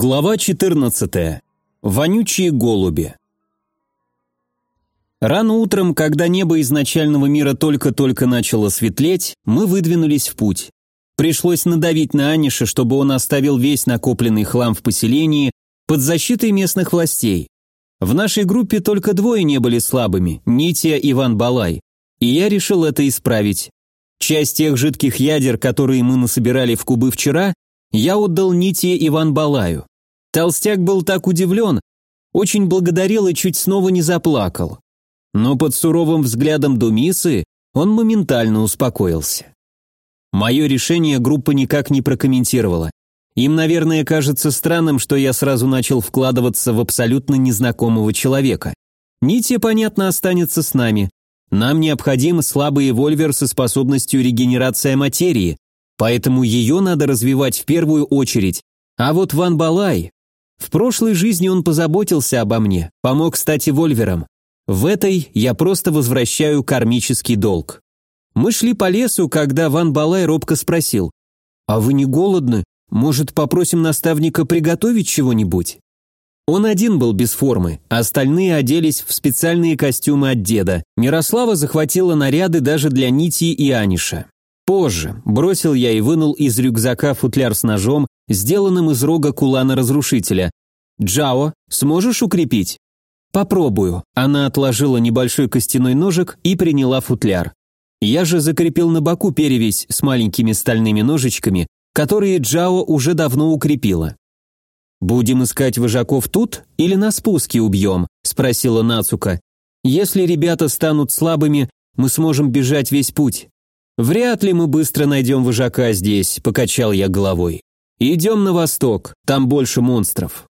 Глава 14. Вонючие голуби. Рано утром, когда небо изначального мира только-только начало светлеть, мы выдвинулись в путь. Пришлось надавить на Аниша, чтобы он оставил весь накопленный хлам в поселении под защитой местных властей. В нашей группе только двое не были слабыми – Нития и Иван Балай. И я решил это исправить. Часть тех жидких ядер, которые мы насобирали в кубы вчера, я отдал Нития Иван Балаю. Толстяк был так удивлен, очень благодарил и чуть снова не заплакал. Но под суровым взглядом Думисы он моментально успокоился. Мое решение группа никак не прокомментировала. Им, наверное, кажется странным, что я сразу начал вкладываться в абсолютно незнакомого человека. Нитя, понятно, останется с нами. Нам необходим слабый вольвер со способностью регенерация материи, поэтому ее надо развивать в первую очередь. А вот Ван Балай... В прошлой жизни он позаботился обо мне, помог стать вольвером. В этой я просто возвращаю кармический долг. Мы шли по лесу, когда Ван Балай робко спросил, «А вы не голодны? Может, попросим наставника приготовить чего-нибудь?» Он один был без формы, а остальные оделись в специальные костюмы от деда. Мирослава захватила наряды даже для Нити и Аниша. Позже бросил я и вынул из рюкзака футляр с ножом, сделанным из рога кулана-разрушителя. «Джао, сможешь укрепить?» «Попробую». Она отложила небольшой костяной ножик и приняла футляр. Я же закрепил на боку перевязь с маленькими стальными ножичками, которые Джао уже давно укрепила. «Будем искать вожаков тут или на спуске убьем?» – спросила Нацука. «Если ребята станут слабыми, мы сможем бежать весь путь». «Вряд ли мы быстро найдем вожака здесь», – покачал я головой. «Идем на восток, там больше монстров».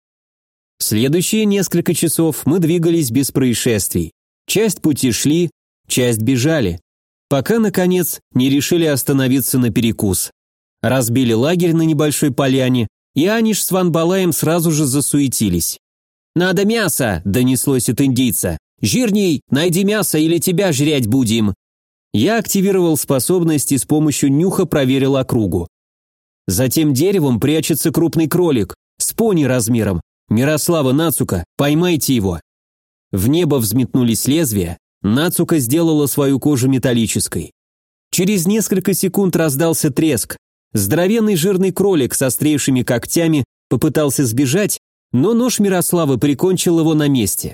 Следующие несколько часов мы двигались без происшествий. Часть пути шли, часть бежали. Пока, наконец, не решили остановиться на перекус. Разбили лагерь на небольшой поляне, и Аниш с Ван Балаем сразу же засуетились. «Надо мясо!» – донеслось от индийца. «Жирней, найди мясо или тебя жрять будем!» Я активировал способность и с помощью нюха проверил округу. Затем деревом прячется крупный кролик с пони размером. Мирослава Нацука, поймайте его. В небо взметнулись лезвия, Нацука сделала свою кожу металлической. Через несколько секунд раздался треск, Здоровенный жирный кролик с острейшими когтями попытался сбежать, но нож Мирославы прикончил его на месте.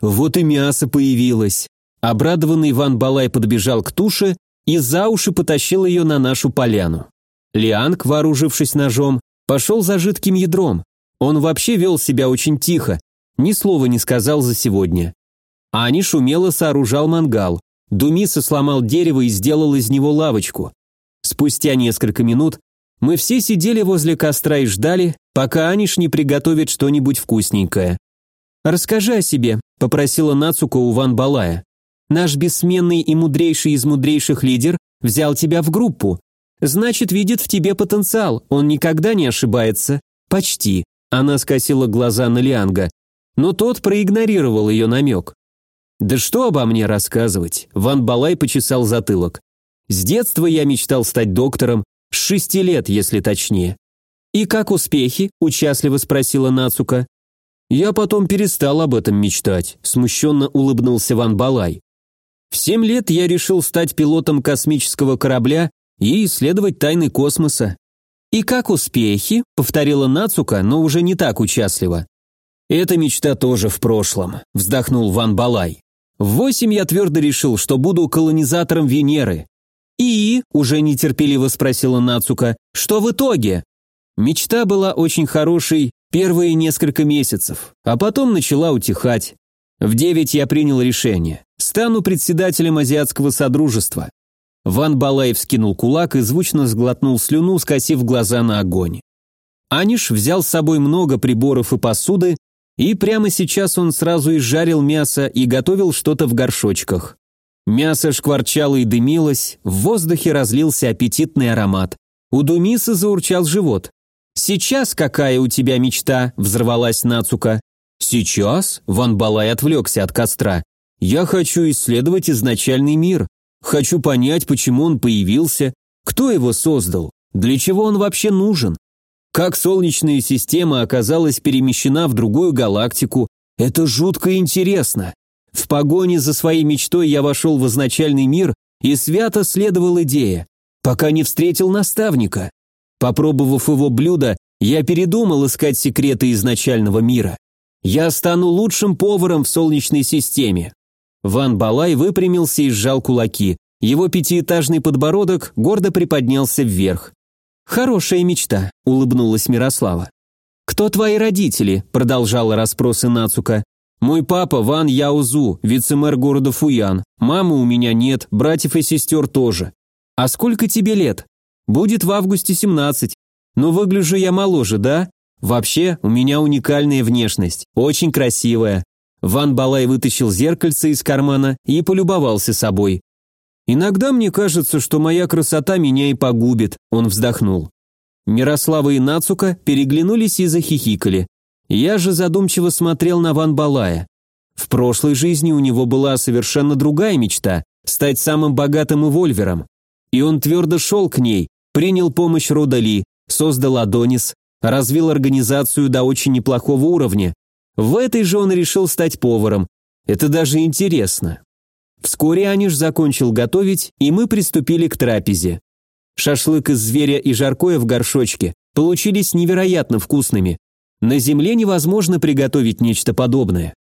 Вот и мясо появилось. Обрадованный Ван Балай подбежал к туше и за уши потащил ее на нашу поляну. Лианг, вооружившись ножом, пошел за жидким ядром. Он вообще вел себя очень тихо, ни слова не сказал за сегодня. Ани шумело сооружал мангал. Думиса сломал дерево и сделал из него лавочку. Спустя несколько минут мы все сидели возле костра и ждали, пока Аниш не приготовит что-нибудь вкусненькое. «Расскажи о себе», – попросила Нацуко у Ван Балая. «Наш бессменный и мудрейший из мудрейших лидер взял тебя в группу. Значит, видит в тебе потенциал, он никогда не ошибается. Почти». Она скосила глаза на Лианга, но тот проигнорировал ее намек. «Да что обо мне рассказывать?» Ван Балай почесал затылок. С детства я мечтал стать доктором, с шести лет, если точнее. «И как успехи?» – участливо спросила Нацука. «Я потом перестал об этом мечтать», – смущенно улыбнулся Ван Балай. «В семь лет я решил стать пилотом космического корабля и исследовать тайны космоса». «И как успехи?» – повторила Нацука, но уже не так участливо. «Эта мечта тоже в прошлом», – вздохнул Ван Балай. «В восемь я твердо решил, что буду колонизатором Венеры, «И?» – уже нетерпеливо спросила Нацука. «Что в итоге?» Мечта была очень хорошей первые несколько месяцев, а потом начала утихать. В девять я принял решение. Стану председателем Азиатского Содружества. Ван Балаев скинул кулак и звучно сглотнул слюну, скосив глаза на огонь. Аниш взял с собой много приборов и посуды, и прямо сейчас он сразу изжарил мясо и готовил что-то в горшочках. Мясо шкварчало и дымилось, в воздухе разлился аппетитный аромат. У Думиса заурчал живот. «Сейчас какая у тебя мечта?» – взорвалась Нацука. «Сейчас?» – Ван Балай отвлекся от костра. «Я хочу исследовать изначальный мир. Хочу понять, почему он появился, кто его создал, для чего он вообще нужен. Как Солнечная система оказалась перемещена в другую галактику, это жутко интересно. В погоне за своей мечтой я вошел в изначальный мир и свято следовал идее, пока не встретил наставника. Попробовав его блюдо, я передумал искать секреты изначального мира. Я стану лучшим поваром в Солнечной системе. Ван Балай выпрямился и сжал кулаки. Его пятиэтажный подбородок гордо приподнялся вверх. «Хорошая мечта», — улыбнулась Мирослава. «Кто твои родители?» — продолжала расспросы Нацука. «Мой папа Ван Яузу, вице-мэр города Фуян. Мамы у меня нет, братьев и сестер тоже. А сколько тебе лет? Будет в августе 17. Но выгляжу я моложе, да? Вообще, у меня уникальная внешность, очень красивая. Ван Балай вытащил зеркальце из кармана и полюбовался собой. «Иногда мне кажется, что моя красота меня и погубит», – он вздохнул. Мирослава и Нацука переглянулись и захихикали. Я же задумчиво смотрел на Ван Балая. В прошлой жизни у него была совершенно другая мечта – стать самым богатым эвольвером. И он твердо шел к ней, принял помощь Родали, создал Адонис, развил организацию до очень неплохого уровня, в этой же он решил стать поваром. Это даже интересно. Вскоре Аниш закончил готовить, и мы приступили к трапезе. Шашлык из зверя и жаркое в горшочке получились невероятно вкусными. На земле невозможно приготовить нечто подобное.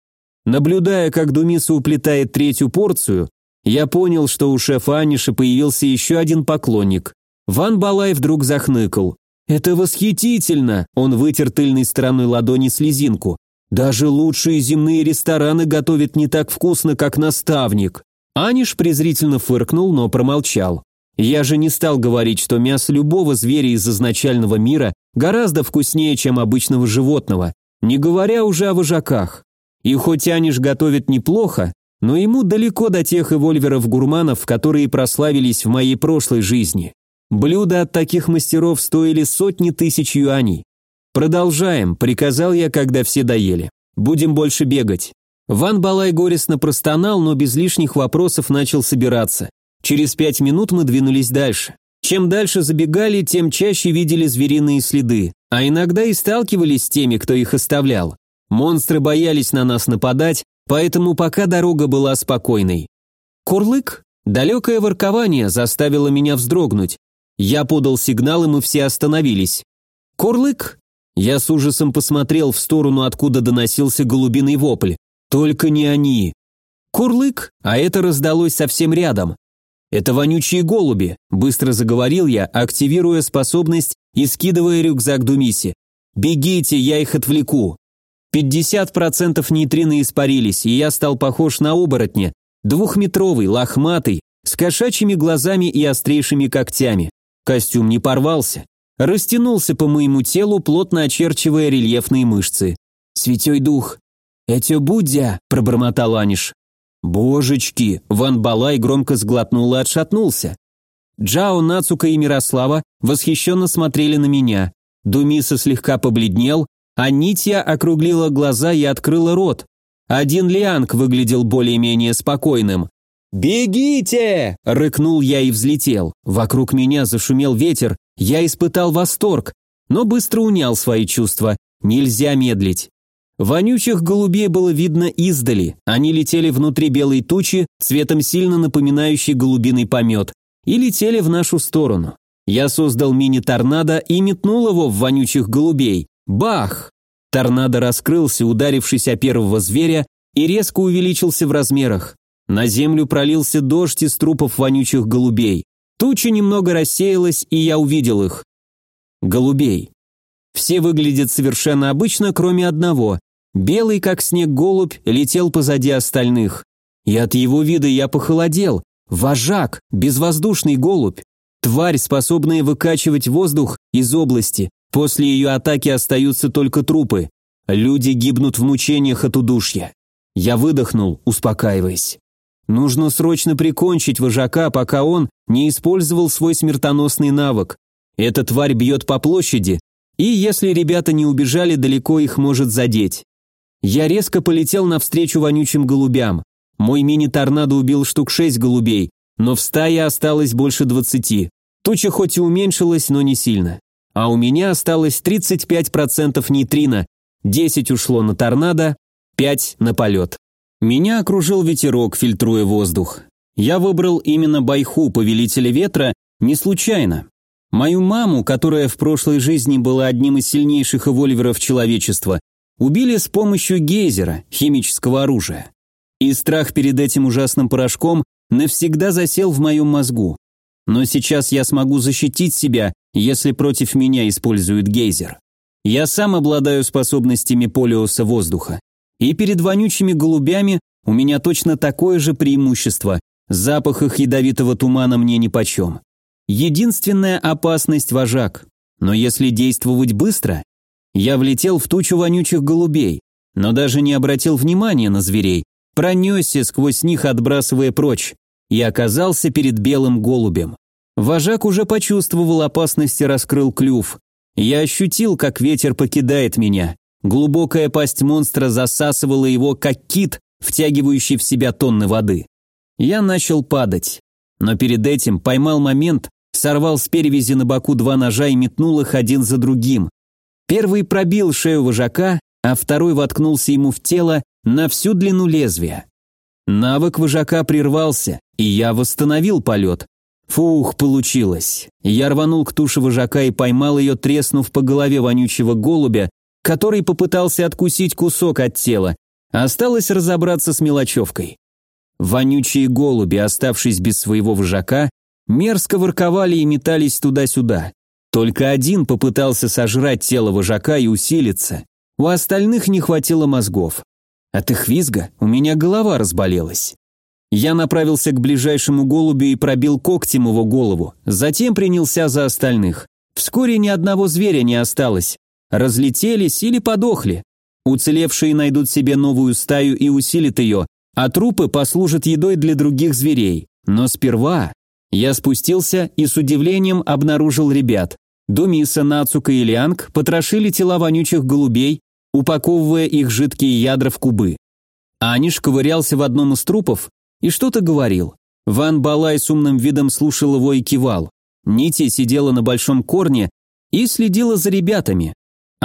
Наблюдая, как Думиса уплетает третью порцию, я понял, что у шефа Аниша появился еще один поклонник. Ван Балай вдруг захныкал. «Это восхитительно!» Он вытер тыльной стороной ладони слезинку. Даже лучшие земные рестораны готовят не так вкусно, как наставник. Аниш презрительно фыркнул, но промолчал. Я же не стал говорить, что мясо любого зверя из изначального мира гораздо вкуснее, чем обычного животного, не говоря уже о вожаках. И хоть Аниш готовит неплохо, но ему далеко до тех эвольверов-гурманов, которые прославились в моей прошлой жизни. Блюда от таких мастеров стоили сотни тысяч юаней. «Продолжаем», — приказал я, когда все доели. «Будем больше бегать». Ван Балай горестно простонал, но без лишних вопросов начал собираться. Через пять минут мы двинулись дальше. Чем дальше забегали, тем чаще видели звериные следы, а иногда и сталкивались с теми, кто их оставлял. Монстры боялись на нас нападать, поэтому пока дорога была спокойной. Курлык? Далекое воркование заставило меня вздрогнуть. Я подал сигнал, и мы все остановились. Курлык? Я с ужасом посмотрел в сторону, откуда доносился голубиный вопль. Только не они. Курлык, а это раздалось совсем рядом. Это вонючие голуби, быстро заговорил я, активируя способность и скидывая рюкзак Думиси. Бегите, я их отвлеку. 50% нейтрины испарились, и я стал похож на оборотня. Двухметровый, лохматый, с кошачьими глазами и острейшими когтями. Костюм не порвался растянулся по моему телу, плотно очерчивая рельефные мышцы. «Святой дух!» «Это Буддя!» – пробормотал Аниш. «Божечки!» – Ван Балай громко сглотнул и отшатнулся. Джао, Нацука и Мирослава восхищенно смотрели на меня. Думиса слегка побледнел, а Нитья округлила глаза и открыла рот. Один Лианг выглядел более-менее спокойным. «Бегите!» – рыкнул я и взлетел. Вокруг меня зашумел ветер, я испытал восторг, но быстро унял свои чувства. Нельзя медлить. Вонючих голубей было видно издали. Они летели внутри белой тучи, цветом сильно напоминающей голубиный помет, и летели в нашу сторону. Я создал мини-торнадо и метнул его в вонючих голубей. Бах! Торнадо раскрылся, ударившись о первого зверя, и резко увеличился в размерах. На землю пролился дождь из трупов вонючих голубей. Туча немного рассеялась, и я увидел их. Голубей. Все выглядят совершенно обычно, кроме одного. Белый, как снег голубь, летел позади остальных. И от его вида я похолодел. Вожак, безвоздушный голубь. Тварь, способная выкачивать воздух из области. После ее атаки остаются только трупы. Люди гибнут в мучениях от удушья. Я выдохнул, успокаиваясь. Нужно срочно прикончить вожака, пока он не использовал свой смертоносный навык. Эта тварь бьет по площади, и если ребята не убежали, далеко их может задеть. Я резко полетел навстречу вонючим голубям. Мой мини-торнадо убил штук шесть голубей, но в стае осталось больше двадцати. Туча хоть и уменьшилась, но не сильно. а у меня осталось 35% нейтрино, 10 ушло на торнадо, 5 на полет. Меня окружил ветерок, фильтруя воздух. Я выбрал именно Байху, повелителя ветра, не случайно. Мою маму, которая в прошлой жизни была одним из сильнейших эвольверов человечества, убили с помощью гейзера, химического оружия. И страх перед этим ужасным порошком навсегда засел в моем мозгу. Но сейчас я смогу защитить себя, если против меня используют гейзер. Я сам обладаю способностями полиоса воздуха. И перед вонючими голубями у меня точно такое же преимущество. Запах их ядовитого тумана мне нипочем. Единственная опасность – вожак. Но если действовать быстро, я влетел в тучу вонючих голубей, но даже не обратил внимания на зверей, пронесся сквозь них, отбрасывая прочь, и оказался перед белым голубем. Вожак уже почувствовал опасность и раскрыл клюв. Я ощутил, как ветер покидает меня. Глубокая пасть монстра засасывала его, как кит, втягивающий в себя тонны воды. Я начал падать, но перед этим поймал момент, сорвал с перевязи на боку два ножа и метнул их один за другим. Первый пробил шею вожака, а второй воткнулся ему в тело на всю длину лезвия. Навык вожака прервался, и я восстановил полет. Фух, получилось. Я рванул к туше вожака и поймал ее, треснув по голове вонючего голубя, который попытался откусить кусок от тела. Осталось разобраться с мелочевкой. Вонючие голуби, оставшись без своего вожака, мерзко ворковали и метались туда-сюда. Только один попытался сожрать тело вожака и усилиться. У остальных не хватило мозгов. От их визга у меня голова разболелась. Я направился к ближайшему голубю и пробил когтем его голову, затем принялся за остальных. Вскоре ни одного зверя не осталось. Разлетелись или подохли. Уцелевшие найдут себе новую стаю и усилят ее, а трупы послужат едой для других зверей. Но сперва я спустился и с удивлением обнаружил ребят. Думиса, Нацука и Лианг потрошили тела вонючих голубей, упаковывая их жидкие ядра в кубы. Аниш ковырялся в одном из трупов и что-то говорил. Ван Балай с умным видом слушал его и кивал. Нити сидела на большом корне и следила за ребятами,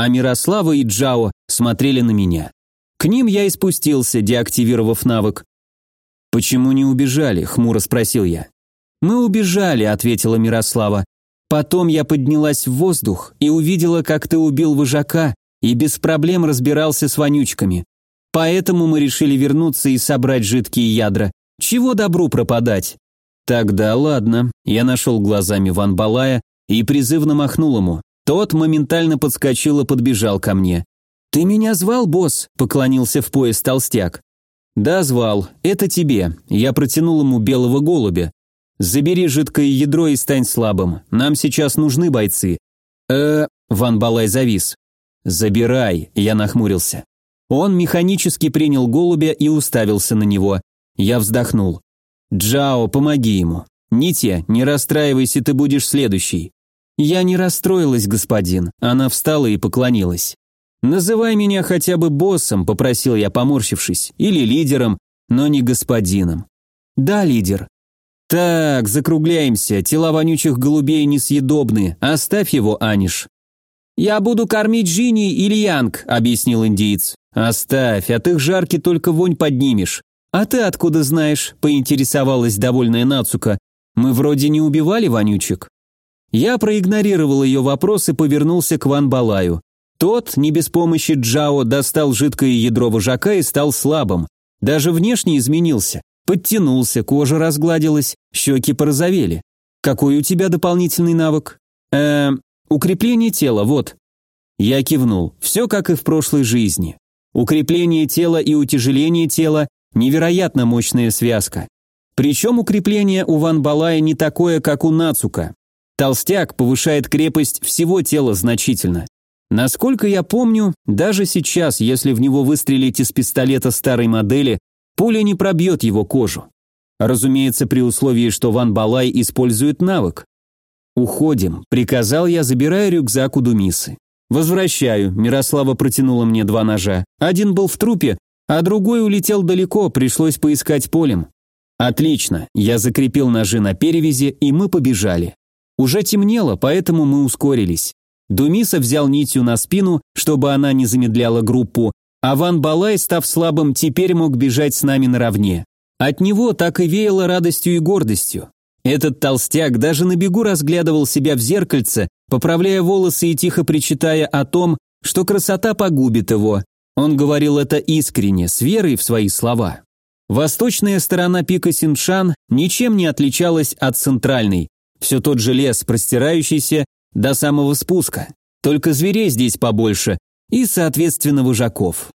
а Мирослава и Джао смотрели на меня. К ним я и спустился, деактивировав навык. «Почему не убежали?» – хмуро спросил я. «Мы убежали», – ответила Мирослава. «Потом я поднялась в воздух и увидела, как ты убил вожака и без проблем разбирался с вонючками. Поэтому мы решили вернуться и собрать жидкие ядра. Чего добру пропадать?» «Тогда ладно». Я нашел глазами Ван Балая и призывно махнул ему. Тот моментально подскочил и подбежал ко мне. «Ты меня звал, босс?» – поклонился в пояс толстяк. «Да, звал. Это тебе». Я протянул ему белого голубя. «Забери жидкое ядро и стань слабым. Нам сейчас нужны бойцы». «Э...» – Ван Балай завис. «Забирай», – я нахмурился. Он механически принял голубя и уставился на него. Я вздохнул. «Джао, помоги ему. Нитя, не расстраивайся, ты будешь следующий». «Я не расстроилась, господин». Она встала и поклонилась. «Называй меня хотя бы боссом», — попросил я, поморщившись, «или лидером, но не господином». «Да, лидер». «Так, закругляемся, тела вонючих голубей несъедобны, оставь его, Аниш». «Я буду кормить Жини или Янг», — объяснил индиец. «Оставь, от их жарки только вонь поднимешь». «А ты откуда знаешь?» — поинтересовалась довольная Нацука. «Мы вроде не убивали вонючек». Я проигнорировал ее вопрос и повернулся к Ван Балаю. Тот, не без помощи Джао, достал жидкое ядро вожака и стал слабым. Даже внешне изменился. Подтянулся, кожа разгладилась, щеки порозовели. «Какой у тебя дополнительный навык?» «Эм, укрепление тела, вот». Я кивнул. Все как и в прошлой жизни. Укрепление тела и утяжеление тела – невероятно мощная связка. Причем укрепление у Ван Балая не такое, как у Нацука. Толстяк повышает крепость всего тела значительно. Насколько я помню, даже сейчас, если в него выстрелить из пистолета старой модели, пуля не пробьет его кожу. Разумеется, при условии, что Ван Балай использует навык. «Уходим», — приказал я, забирая рюкзак у Думисы. «Возвращаю», — Мирослава протянула мне два ножа. Один был в трупе, а другой улетел далеко, пришлось поискать полем. «Отлично», я закрепил ножи на перевязи, и мы побежали. Уже темнело, поэтому мы ускорились. Думиса взял нитью на спину, чтобы она не замедляла группу, а Ван Балай, став слабым, теперь мог бежать с нами наравне. От него так и веяло радостью и гордостью. Этот толстяк даже на бегу разглядывал себя в зеркальце, поправляя волосы и тихо причитая о том, что красота погубит его. Он говорил это искренне, с верой в свои слова. Восточная сторона пика Синшан ничем не отличалась от центральной. Все тот же лес, простирающийся до самого спуска. Только зверей здесь побольше и, соответственно, вожаков.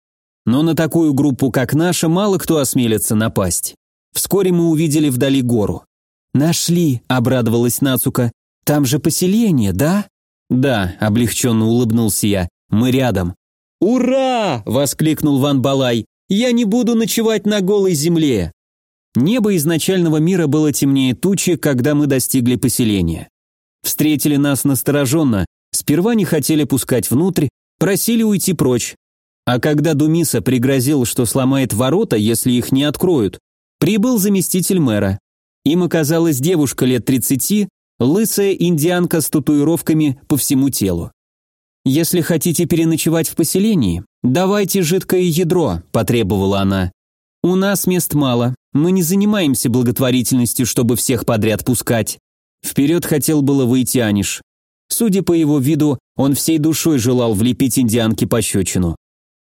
Но на такую группу, как наша, мало кто осмелится напасть. Вскоре мы увидели вдали гору. «Нашли», — обрадовалась Нацука. «Там же поселение, да?» «Да», — облегченно улыбнулся я. «Мы рядом». «Ура!» — воскликнул Ван Балай. «Я не буду ночевать на голой земле». Небо изначального мира было темнее тучи, когда мы достигли поселения. Встретили нас настороженно, сперва не хотели пускать внутрь, просили уйти прочь. А когда Думиса пригрозил, что сломает ворота, если их не откроют, прибыл заместитель мэра. Им оказалась девушка лет 30, лысая индианка с татуировками по всему телу. «Если хотите переночевать в поселении, давайте жидкое ядро», – потребовала она. «У нас мест мало, мы не занимаемся благотворительностью, чтобы всех подряд пускать». Вперед хотел было выйти Аниш. Судя по его виду, он всей душой желал влепить индианке пощечину.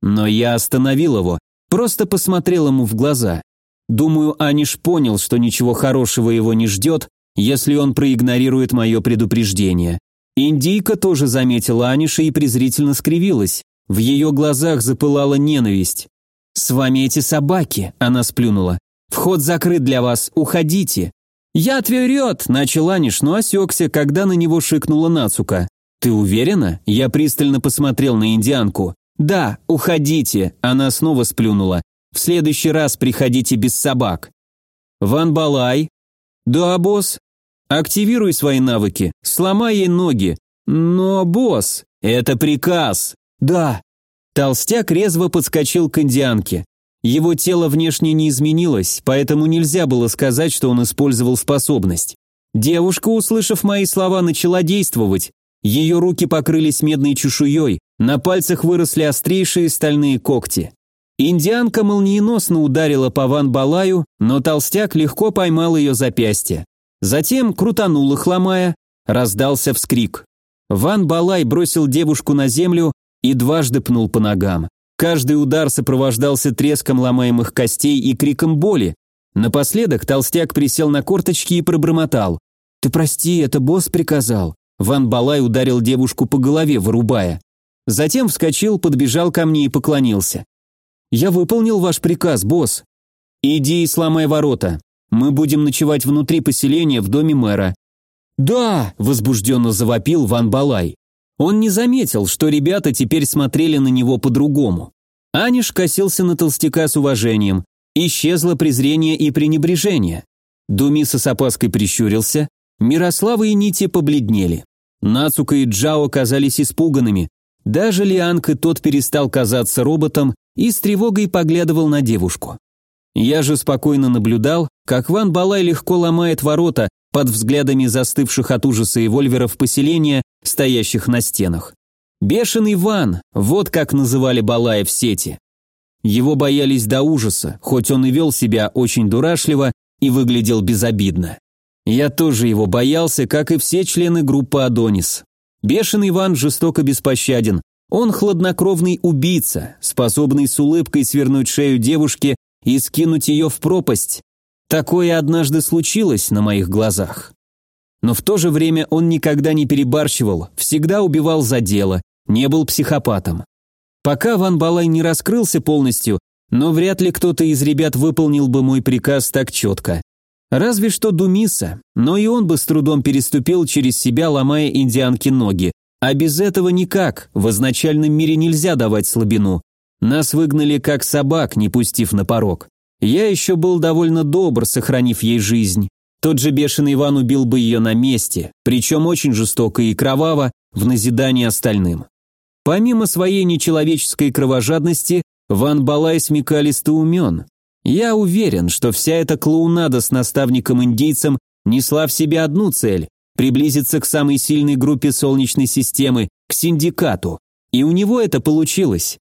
Но я остановил его, просто посмотрел ему в глаза. Думаю, Аниш понял, что ничего хорошего его не ждет, если он проигнорирует мое предупреждение. Индийка тоже заметила Аниша и презрительно скривилась. В ее глазах запылала ненависть. «С вами эти собаки», — она сплюнула. «Вход закрыт для вас, уходите». «Я отверет», — начал Аниш, но осекся, когда на него шикнула Нацука. «Ты уверена?» — я пристально посмотрел на индианку. «Да, уходите», — она снова сплюнула. В следующий раз приходите без собак. Ван Балай. Да, босс. Активируй свои навыки, сломай ей ноги. Но, босс, это приказ. Да. Толстяк резво подскочил к индианке. Его тело внешне не изменилось, поэтому нельзя было сказать, что он использовал способность. Девушка, услышав мои слова, начала действовать. Ее руки покрылись медной чешуей, на пальцах выросли острейшие стальные когти. Индианка молниеносно ударила по Ван Балаю, но толстяк легко поймал ее запястье. Затем крутанул их, ломая, раздался вскрик. Ван Балай бросил девушку на землю и дважды пнул по ногам. Каждый удар сопровождался треском ломаемых костей и криком боли. Напоследок толстяк присел на корточки и пробормотал. «Ты прости, это босс приказал». Ван Балай ударил девушку по голове, вырубая. Затем вскочил, подбежал ко мне и поклонился. «Я выполнил ваш приказ, босс». «Иди и сломай ворота. Мы будем ночевать внутри поселения в доме мэра». «Да!» – возбужденно завопил Ван Балай. Он не заметил, что ребята теперь смотрели на него по-другому. Аниш косился на толстяка с уважением. Исчезло презрение и пренебрежение. Думиса с опаской прищурился. Мирослава и Нити побледнели. Нацука и Джао казались испуганными. Даже Лианг и тот перестал казаться роботом и с тревогой поглядывал на девушку. Я же спокойно наблюдал, как Ван Балай легко ломает ворота под взглядами застывших от ужаса и вольверов поселения, стоящих на стенах. Бешеный Ван, вот как называли Балая в сети. Его боялись до ужаса, хоть он и вел себя очень дурашливо и выглядел безобидно. Я тоже его боялся, как и все члены группы Адонис. Бешеный Ван жестоко беспощаден, он хладнокровный убийца, способный с улыбкой свернуть шею девушке и скинуть ее в пропасть. Такое однажды случилось на моих глазах. Но в то же время он никогда не перебарщивал, всегда убивал за дело, не был психопатом. Пока Ван Балай не раскрылся полностью, но вряд ли кто-то из ребят выполнил бы мой приказ так четко. Разве что Думиса, но и он бы с трудом переступил через себя, ломая индианки ноги, а без этого никак, в изначальном мире нельзя давать слабину. Нас выгнали как собак, не пустив на порог. Я еще был довольно добр, сохранив ей жизнь. Тот же бешеный Иван убил бы ее на месте, причем очень жестоко и кроваво, в назидание остальным. Помимо своей нечеловеческой кровожадности, Ван Балай смекалист и умен. Я уверен, что вся эта клоунада с наставником-индийцем несла в себе одну цель приблизиться к самой сильной группе Солнечной системы к синдикату. И у него это получилось.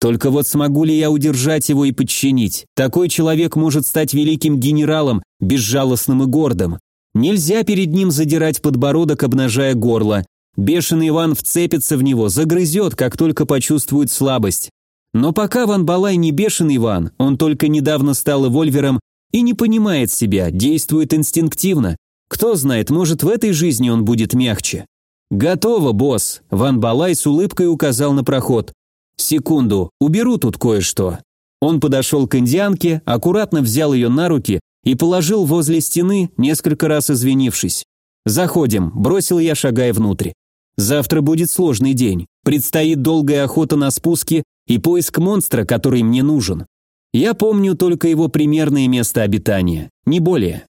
Только вот смогу ли я удержать его и подчинить? Такой человек может стать великим генералом, безжалостным и гордым. Нельзя перед ним задирать подбородок, обнажая горло. Бешеный Иван вцепится в него, загрызет, как только почувствует слабость. Но пока Ван Балай не бешеный Иван, он только недавно стал эвольвером и не понимает себя, действует инстинктивно. Кто знает, может в этой жизни он будет мягче. «Готово, босс!» Ван Балай с улыбкой указал на проход. «Секунду, уберу тут кое-что». Он подошел к индианке, аккуратно взял ее на руки и положил возле стены, несколько раз извинившись. «Заходим», – бросил я, шагая внутрь. «Завтра будет сложный день. Предстоит долгая охота на спуске и поиск монстра, который мне нужен. Я помню только его примерное место обитания, не более».